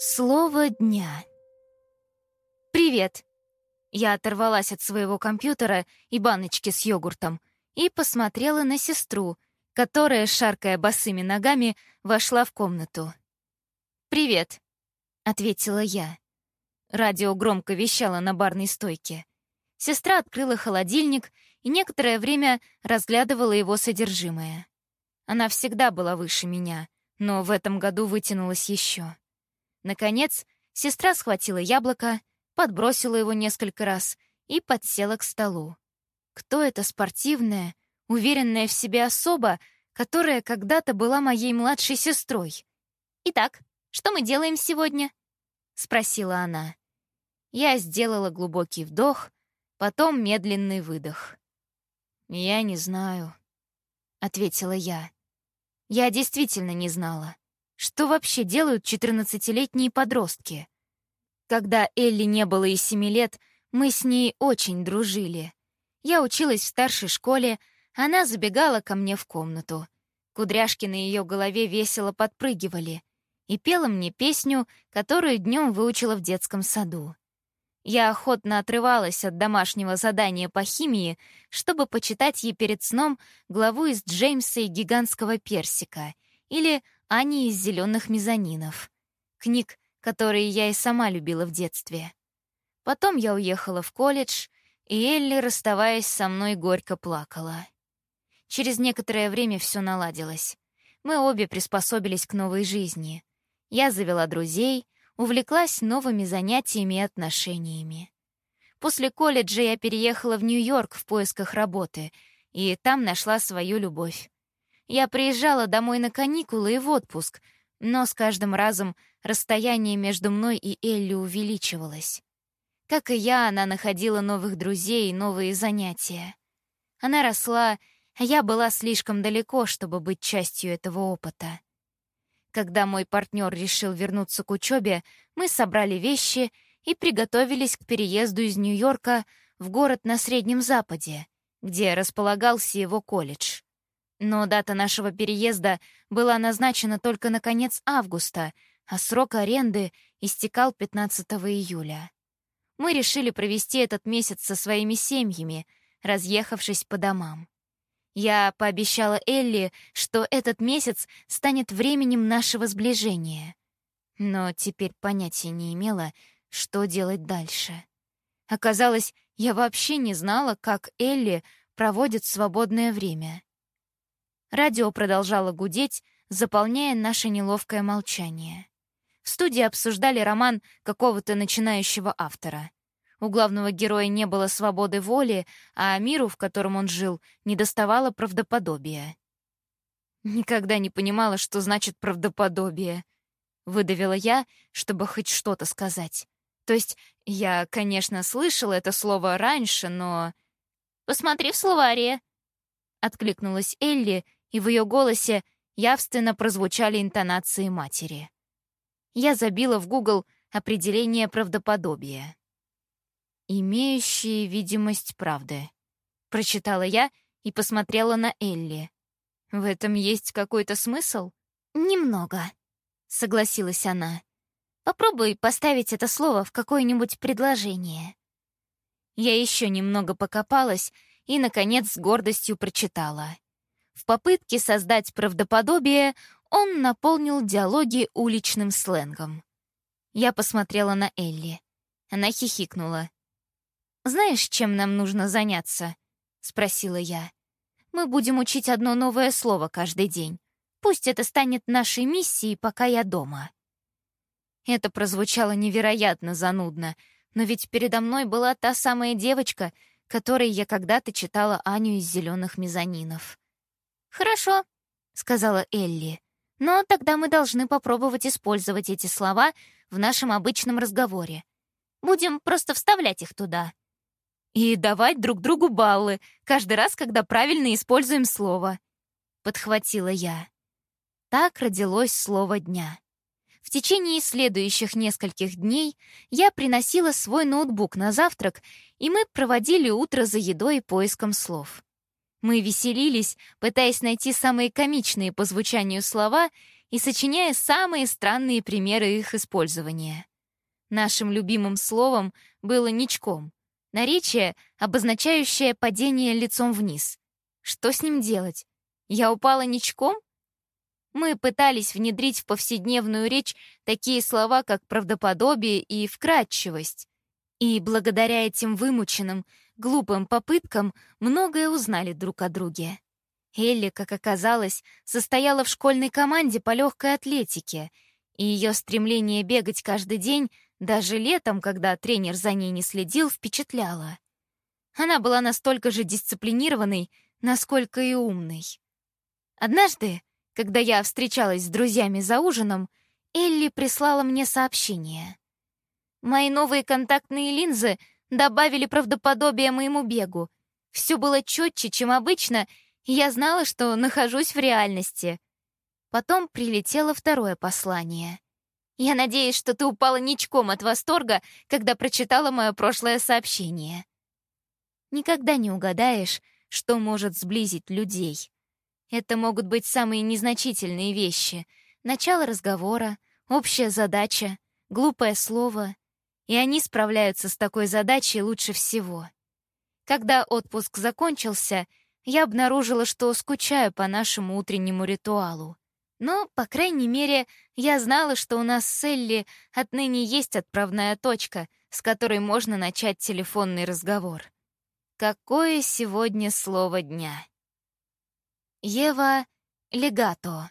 Слово дня. «Привет!» Я оторвалась от своего компьютера и баночки с йогуртом и посмотрела на сестру, которая, шаркая босыми ногами, вошла в комнату. «Привет!» — ответила я. Радио громко вещало на барной стойке. Сестра открыла холодильник и некоторое время разглядывала его содержимое. Она всегда была выше меня, но в этом году вытянулась еще. Наконец, сестра схватила яблоко, подбросила его несколько раз и подсела к столу. Кто эта спортивная, уверенная в себе особа, которая когда-то была моей младшей сестрой? «Итак, что мы делаем сегодня?» — спросила она. Я сделала глубокий вдох, потом медленный выдох. «Я не знаю», — ответила я. Я действительно не знала. Что вообще делают 14-летние подростки? Когда Элли не было и семи лет, мы с ней очень дружили. Я училась в старшей школе, она забегала ко мне в комнату. Кудряшки на ее голове весело подпрыгивали и пела мне песню, которую днем выучила в детском саду. Я охотно отрывалась от домашнего задания по химии, чтобы почитать ей перед сном главу из Джеймса и гигантского персика или Ани из «Зеленых мезонинов», книг, которые я и сама любила в детстве. Потом я уехала в колледж, и Элли, расставаясь со мной, горько плакала. Через некоторое время все наладилось. Мы обе приспособились к новой жизни. Я завела друзей, увлеклась новыми занятиями и отношениями. После колледжа я переехала в Нью-Йорк в поисках работы, и там нашла свою любовь. Я приезжала домой на каникулы и в отпуск, но с каждым разом расстояние между мной и Элли увеличивалось. Как и я, она находила новых друзей и новые занятия. Она росла, а я была слишком далеко, чтобы быть частью этого опыта. Когда мой партнер решил вернуться к учебе, мы собрали вещи и приготовились к переезду из Нью-Йорка в город на Среднем Западе, где располагался его колледж. Но дата нашего переезда была назначена только на конец августа, а срок аренды истекал 15 июля. Мы решили провести этот месяц со своими семьями, разъехавшись по домам. Я пообещала Элли, что этот месяц станет временем нашего сближения. Но теперь понятия не имела, что делать дальше. Оказалось, я вообще не знала, как Элли проводит свободное время. Радио продолжало гудеть, заполняя наше неловкое молчание. В студии обсуждали роман какого-то начинающего автора. У главного героя не было свободы воли, а миру, в котором он жил, недоставало правдоподобия. «Никогда не понимала, что значит правдоподобие», — выдавила я, чтобы хоть что-то сказать. То есть я, конечно, слышала это слово раньше, но... «Посмотри в словаре», — откликнулась Элли, и в ее голосе явственно прозвучали интонации матери. Я забила в Google определение правдоподобия. «Имеющие видимость правды», — прочитала я и посмотрела на Элли. «В этом есть какой-то смысл?» «Немного», — согласилась она. «Попробуй поставить это слово в какое-нибудь предложение». Я еще немного покопалась и, наконец, с гордостью прочитала. В попытке создать правдоподобие он наполнил диалоги уличным сленгом. Я посмотрела на Элли. Она хихикнула. «Знаешь, чем нам нужно заняться?» — спросила я. «Мы будем учить одно новое слово каждый день. Пусть это станет нашей миссией, пока я дома». Это прозвучало невероятно занудно, но ведь передо мной была та самая девочка, которой я когда-то читала Аню из «Зеленых мезонинов». «Хорошо», — сказала Элли. «Но тогда мы должны попробовать использовать эти слова в нашем обычном разговоре. Будем просто вставлять их туда. И давать друг другу баллы каждый раз, когда правильно используем слово», — подхватила я. Так родилось слово дня. В течение следующих нескольких дней я приносила свой ноутбук на завтрак, и мы проводили утро за едой и поиском слов. Мы веселились, пытаясь найти самые комичные по звучанию слова, и сочиняя самые странные примеры их использования. Нашим любимым словом было «ничком», наречие, обозначающее падение лицом вниз. Что с ним делать? Я упала ничком? Мы пытались внедрить в повседневную речь такие слова, как правдоподобие и вкрадчивость. И благодаря этим вымученным, глупым попыткам многое узнали друг о друге. Элли, как оказалось, состояла в школьной команде по легкой атлетике, и ее стремление бегать каждый день, даже летом, когда тренер за ней не следил, впечатляло. Она была настолько же дисциплинированной, насколько и умной. Однажды, когда я встречалась с друзьями за ужином, Элли прислала мне сообщение. Мои новые контактные линзы добавили правдоподобие моему бегу. Все было четче, чем обычно, и я знала, что нахожусь в реальности. Потом прилетело второе послание. Я надеюсь, что ты упала ничком от восторга, когда прочитала мое прошлое сообщение. Никогда не угадаешь, что может сблизить людей. Это могут быть самые незначительные вещи. Начало разговора, общая задача, глупое слово. И они справляются с такой задачей лучше всего. Когда отпуск закончился, я обнаружила, что скучаю по нашему утреннему ритуалу. Но, по крайней мере, я знала, что у нас с Элли отныне есть отправная точка, с которой можно начать телефонный разговор. Какое сегодня слово дня? Ева Легато.